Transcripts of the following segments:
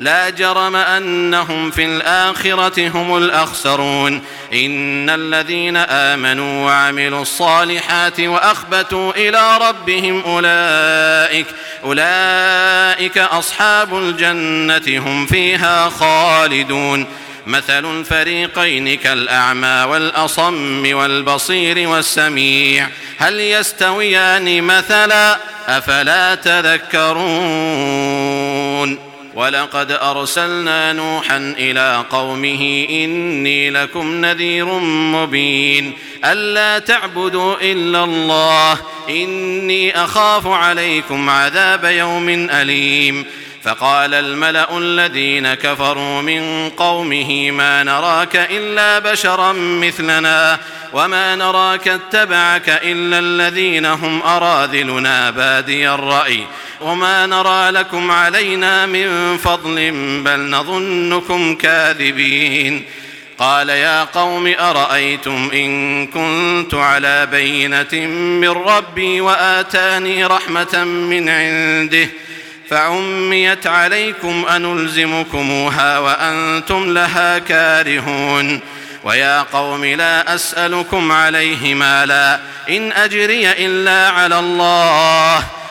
لا جرم أنهم في الآخرة هم الأخسرون. إن الذين آمنوا وعملوا الصالحات وأخبتوا إلى ربهم أولئك أولئك أصحاب الجنة هم فيها خالدون. مثل الفريقين كالأعمى والأصم والبصير والسميع. هل يستويان مثلا؟ أفلا تذكرون؟ وَلَقَدْ أَرْسَلْنَا نُوحًا إِلَىٰ قَوْمِهِ إِنِّي لَكُمْ نَذِيرٌ مُّبِينٌ أَلَّا تَعْبُدُوا إِلَّا اللَّهَ إِنِّي أَخَافُ عَلَيْكُمْ عَذَابَ يَوْمٍ أَلِيمٍ فقال الملأ الذين كفروا من قومه ما نراك إلا بشرا مثلنا وما نراك اتبعك إلا الذين هم أراذلنا بادي الرأي وما نرى لكم علينا من فضل بل نظنكم كاذبين قال يا قوم أرأيتم إن كنت على بينة من ربي وآتاني رحمة من عنده فعميت عليكم أنلزمكموها وأنتم لها كارهون ويا قوم لا أسألكم عليه مالا إن أجري إلا على الله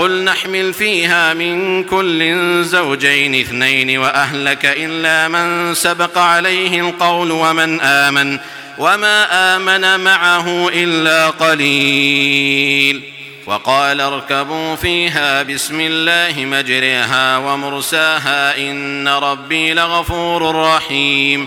قل نحمل فيها من كل زوجين اثنين وأهلك إلا من سبق عليه القول ومن آمن وما آمن معه إلا قليل وقال اركبوا فيها بسم الله مجرها ومرساها إن ربي لغفور رحيم